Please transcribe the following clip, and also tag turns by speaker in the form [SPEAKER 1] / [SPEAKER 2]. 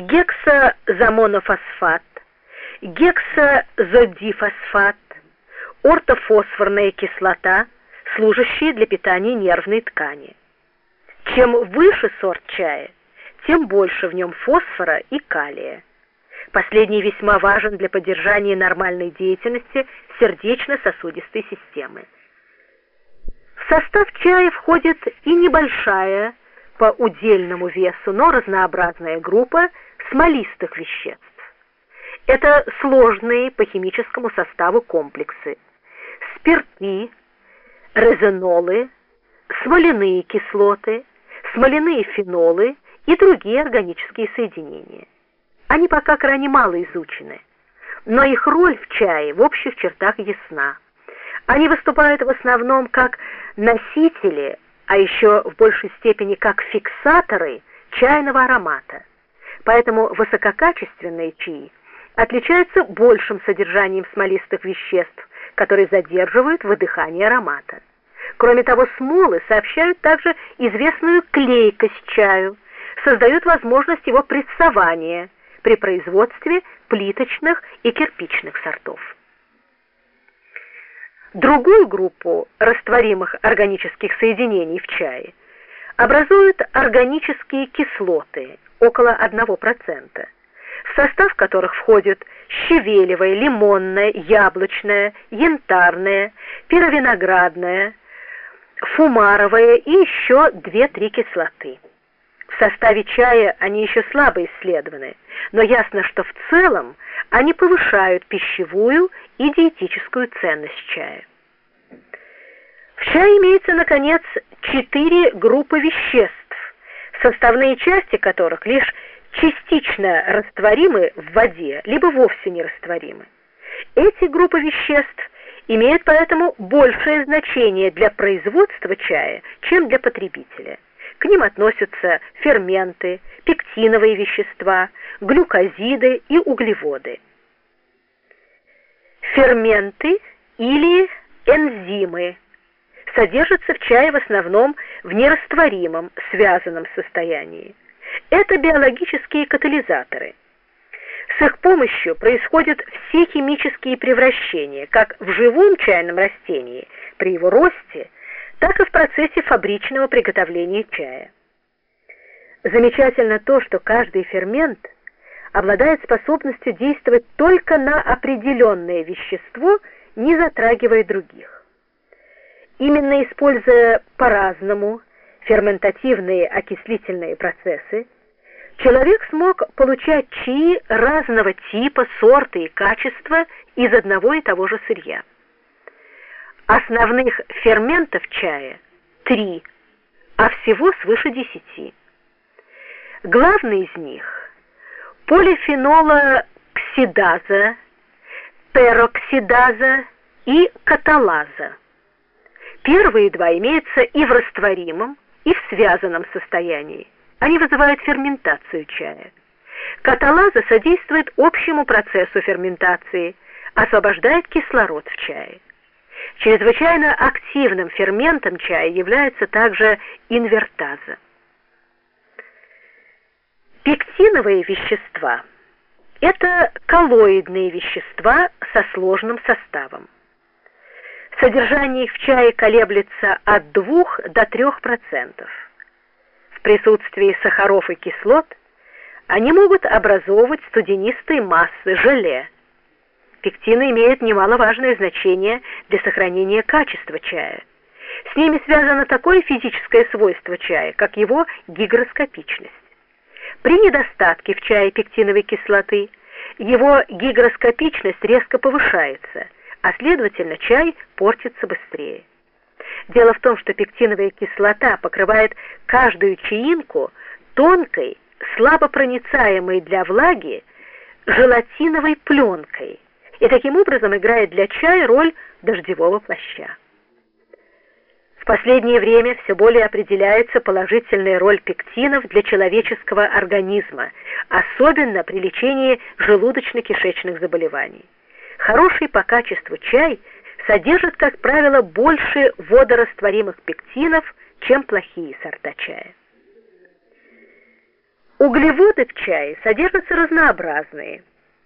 [SPEAKER 1] гексазамонофосфат, гексазодифосфат, ортофосфорная кислота, служащие для питания нервной ткани. Чем выше сорт чая, тем больше в нем фосфора и калия. Последний весьма важен для поддержания нормальной деятельности сердечно-сосудистой системы. В состав чая входит и небольшая по удельному весу, но разнообразная группа смолистых веществ. Это сложные по химическому составу комплексы. Спирты, резенолы, смоляные кислоты, смоляные фенолы и другие органические соединения. Они пока крайне мало изучены, но их роль в чае в общих чертах ясна. Они выступают в основном как носители, а еще в большей степени как фиксаторы чайного аромата. Поэтому высококачественные чаи отличаются большим содержанием смолистых веществ, которые задерживают выдыхание аромата. Кроме того, смолы сообщают также известную клейкость чаю, создают возможность его прессования при производстве плиточных и кирпичных сортов. Другую группу растворимых органических соединений в чае образуют органические кислоты, около 1%, в состав которых входят щавелевая, лимонная, яблочная, янтарная, пировиноградная, фумаровая и еще 2-3 кислоты. В составе чая они еще слабо исследованы, но ясно, что в целом они повышают пищевую и диетическую ценность чая. В чае имеется, наконец, четыре группы веществ, составные части которых лишь частично растворимы в воде, либо вовсе не растворимы. Эти группы веществ имеют поэтому большее значение для производства чая, чем для потребителя. К ним относятся ферменты, пектиновые вещества, глюкозиды и углеводы. Ферменты или энзимы содержатся в чае в основном в нерастворимом, связанном состоянии. Это биологические катализаторы. С их помощью происходят все химические превращения, как в живом чайном растении при его росте, так и в процессе фабричного приготовления чая. Замечательно то, что каждый фермент обладает способностью действовать только на определенное вещество, не затрагивая других. Именно используя по-разному ферментативные окислительные процессы, человек смог получать чаи разного типа, сорта и качества из одного и того же сырья. Основных ферментов чая три, а всего свыше десяти. Главный из них – полифенолоксидаза, пероксидаза и каталаза. Первые два имеются и в растворимом, и в связанном состоянии. Они вызывают ферментацию чая. Каталаза содействует общему процессу ферментации, освобождает кислород в чае. Чрезвычайно активным ферментом чая является также инвертаза. Пектиновые вещества – это коллоидные вещества со сложным составом. Содержание их в чае колеблется от 2 до 3%. В присутствии сахаров и кислот они могут образовывать студенистые массы, желе. Пектины имеют немаловажное значение для сохранения качества чая. С ними связано такое физическое свойство чая, как его гигроскопичность. При недостатке в чае пектиновой кислоты его гигроскопичность резко повышается – а следовательно чай портится быстрее. Дело в том, что пектиновая кислота покрывает каждую чаинку тонкой, слабопроницаемой для влаги желатиновой пленкой и таким образом играет для чая роль дождевого плаща. В последнее время все более определяется положительная роль пектинов для человеческого организма, особенно при лечении желудочно-кишечных заболеваний. Хороший по качеству чай содержит, как правило, больше водорастворимых пектинов, чем плохие сорта чая. Углеводы в чае содержатся разнообразные –